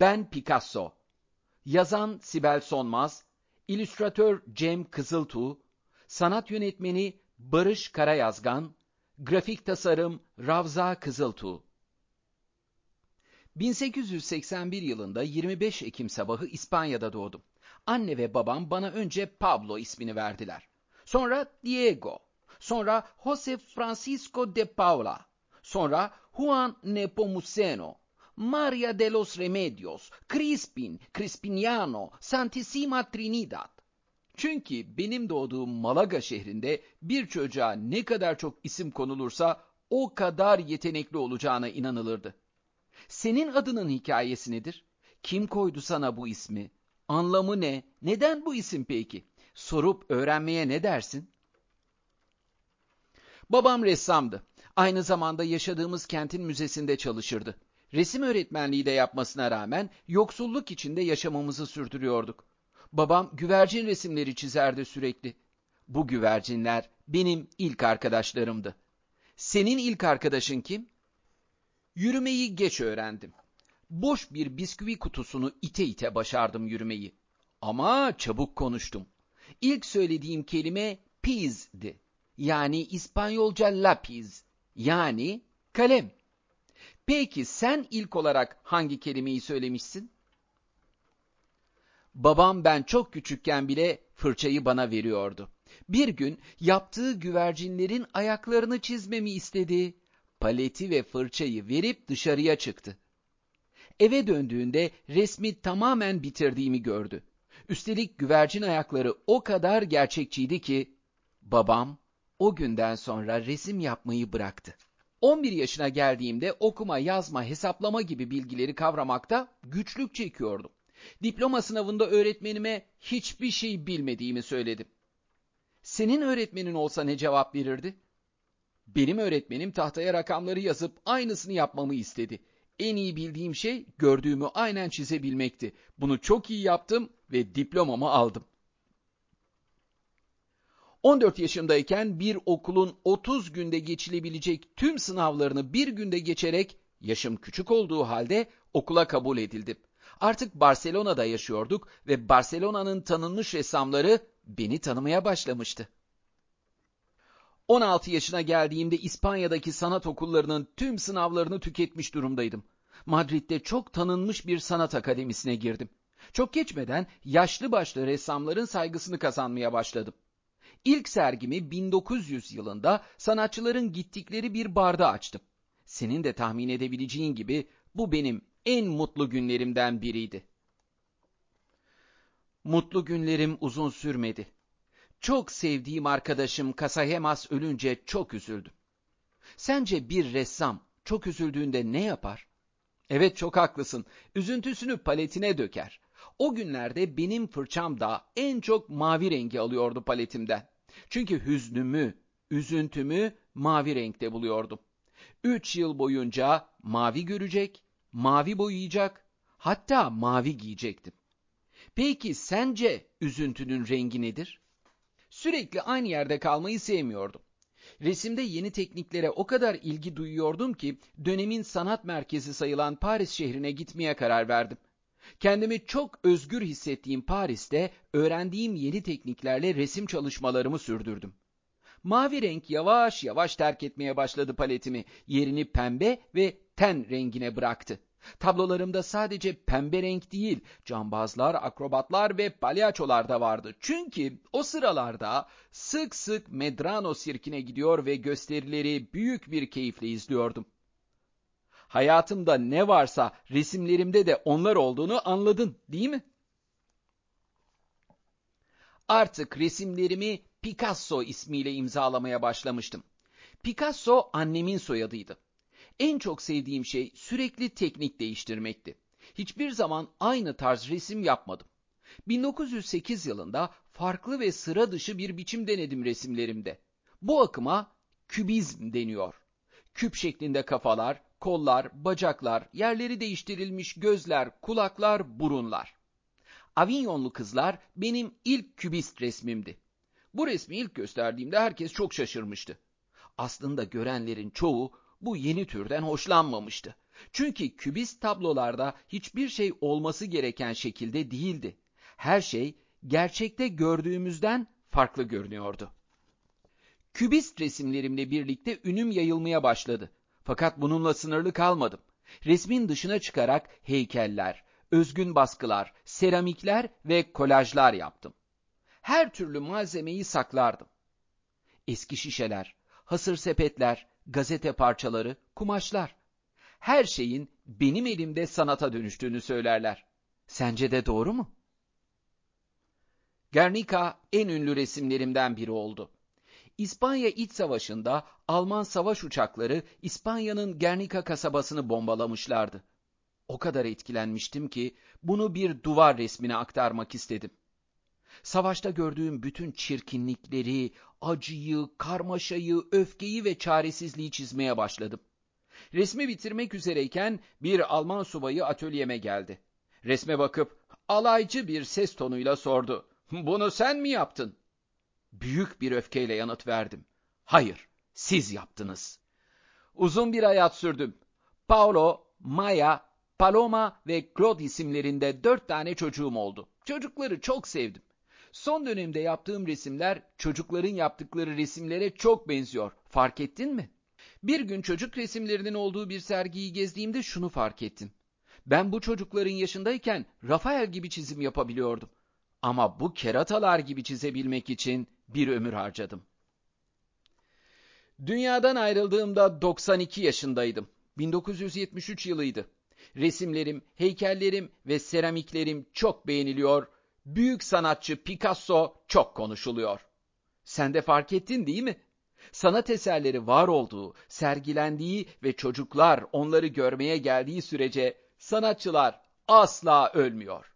Ben Picasso. Yazan Sibel Sonmaz, illüstratör Cem Kızıltuğ, sanat yönetmeni Barış Karayazgan, grafik tasarım Ravza Kızıltuğ. 1881 yılında 25 Ekim sabahı İspanya'da doğdum. Anne ve babam bana önce Pablo ismini verdiler. Sonra Diego, sonra Jose Francisco de Paula, sonra Juan Nepomuceno, Maria de los Remedios, Crispin, Crispiniano, Santissima Trinidad. Çünkü benim doğduğum Malaga şehrinde bir çocuğa ne kadar çok isim konulursa o kadar yetenekli olacağına inanılırdı. Senin adının hikayesi nedir? Kim koydu sana bu ismi? Anlamı ne? Neden bu isim peki? Sorup öğrenmeye ne dersin? Babam ressamdı. Aynı zamanda yaşadığımız kentin müzesinde çalışırdı. Resim öğretmenliği de yapmasına rağmen yoksulluk içinde yaşamamızı sürdürüyorduk. Babam güvercin resimleri çizerdi sürekli. Bu güvercinler benim ilk arkadaşlarımdı. Senin ilk arkadaşın kim? Yürümeyi geç öğrendim. Boş bir bisküvi kutusunu ite ite başardım yürümeyi. Ama çabuk konuştum. İlk söylediğim kelime pizdi. Yani İspanyolca lapis. Yani kalem. Peki sen ilk olarak hangi kelimeyi söylemişsin? Babam ben çok küçükken bile fırçayı bana veriyordu. Bir gün yaptığı güvercinlerin ayaklarını çizmemi istedi. Paleti ve fırçayı verip dışarıya çıktı. Eve döndüğünde resmi tamamen bitirdiğimi gördü. Üstelik güvercin ayakları o kadar gerçekçiydi ki babam o günden sonra resim yapmayı bıraktı. 11 yaşına geldiğimde okuma, yazma, hesaplama gibi bilgileri kavramakta güçlük çekiyordum. Diploma sınavında öğretmenime hiçbir şey bilmediğimi söyledim. Senin öğretmenin olsa ne cevap verirdi? Benim öğretmenim tahtaya rakamları yazıp aynısını yapmamı istedi. En iyi bildiğim şey gördüğümü aynen çizebilmekti. Bunu çok iyi yaptım ve diplomamı aldım. 14 yaşındayken bir okulun 30 günde geçilebilecek tüm sınavlarını bir günde geçerek yaşım küçük olduğu halde okula kabul edildim. Artık Barcelona'da yaşıyorduk ve Barcelona'nın tanınmış ressamları beni tanımaya başlamıştı. 16 yaşına geldiğimde İspanya'daki sanat okullarının tüm sınavlarını tüketmiş durumdaydım. Madrid'de çok tanınmış bir sanat akademisine girdim. Çok geçmeden yaşlı başlı ressamların saygısını kazanmaya başladım. İlk sergimi 1900 yılında sanatçıların gittikleri bir barda açtım. Senin de tahmin edebileceğin gibi bu benim en mutlu günlerimden biriydi. Mutlu günlerim uzun sürmedi. Çok sevdiğim arkadaşım Kasahemas ölünce çok üzüldüm. Sence bir ressam çok üzüldüğünde ne yapar? Evet çok haklısın. Üzüntüsünü paletine döker. O günlerde benim fırçam da en çok mavi rengi alıyordu paletimden. Çünkü hüznümü, üzüntümü mavi renkte buluyordum. Üç yıl boyunca mavi görecek, mavi boyayacak, hatta mavi giyecektim. Peki sence üzüntünün rengi nedir? Sürekli aynı yerde kalmayı sevmiyordum. Resimde yeni tekniklere o kadar ilgi duyuyordum ki dönemin sanat merkezi sayılan Paris şehrine gitmeye karar verdim. Kendimi çok özgür hissettiğim Paris'te öğrendiğim yeni tekniklerle resim çalışmalarımı sürdürdüm. Mavi renk yavaş yavaş terk etmeye başladı paletimi. Yerini pembe ve ten rengine bıraktı. Tablolarımda sadece pembe renk değil, cambazlar, akrobatlar ve palyaçolar da vardı. Çünkü o sıralarda sık sık Medrano sirkine gidiyor ve gösterileri büyük bir keyifle izliyordum. Hayatımda ne varsa resimlerimde de onlar olduğunu anladın, değil mi? Artık resimlerimi Picasso ismiyle imzalamaya başlamıştım. Picasso annemin soyadıydı. En çok sevdiğim şey sürekli teknik değiştirmekti. Hiçbir zaman aynı tarz resim yapmadım. 1908 yılında farklı ve sıra dışı bir biçim denedim resimlerimde. Bu akıma kübizm deniyor. Küp şeklinde kafalar, kollar, bacaklar, yerleri değiştirilmiş gözler, kulaklar, burunlar. Avignonlu kızlar benim ilk kübist resmimdi. Bu resmi ilk gösterdiğimde herkes çok şaşırmıştı. Aslında görenlerin çoğu bu yeni türden hoşlanmamıştı. Çünkü kübist tablolarda hiçbir şey olması gereken şekilde değildi. Her şey gerçekte gördüğümüzden farklı görünüyordu. Kübist resimlerimle birlikte ünüm yayılmaya başladı. Fakat bununla sınırlı kalmadım. Resmin dışına çıkarak heykeller, özgün baskılar, seramikler ve kolajlar yaptım. Her türlü malzemeyi saklardım. Eski şişeler, hasır sepetler, gazete parçaları, kumaşlar. Her şeyin benim elimde sanata dönüştüğünü söylerler. Sence de doğru mu? Guernica en ünlü resimlerimden biri oldu. İspanya İç Savaşı'nda Alman savaş uçakları İspanya'nın Guernica kasabasını bombalamışlardı. O kadar etkilenmiştim ki bunu bir duvar resmine aktarmak istedim. Savaşta gördüğüm bütün çirkinlikleri, acıyı, karmaşayı, öfkeyi ve çaresizliği çizmeye başladım. Resmi bitirmek üzereyken bir Alman subayı atölyeme geldi. Resme bakıp alaycı bir ses tonuyla sordu. Bunu sen mi yaptın? Büyük bir öfkeyle yanıt verdim. Hayır, siz yaptınız. Uzun bir hayat sürdüm. Paulo, Maya, Paloma ve Claude isimlerinde dört tane çocuğum oldu. Çocukları çok sevdim. Son dönemde yaptığım resimler çocukların yaptıkları resimlere çok benziyor. Fark ettin mi? Bir gün çocuk resimlerinin olduğu bir sergiyi gezdiğimde şunu fark ettim. Ben bu çocukların yaşındayken Rafael gibi çizim yapabiliyordum. Ama bu keratalar gibi çizebilmek için bir ömür harcadım. Dünyadan ayrıldığımda 92 yaşındaydım. 1973 yılıydı. Resimlerim, heykellerim ve seramiklerim çok beğeniliyor. Büyük sanatçı Picasso çok konuşuluyor. Sen de fark ettin değil mi? Sanat eserleri var olduğu, sergilendiği ve çocuklar onları görmeye geldiği sürece sanatçılar asla ölmüyor.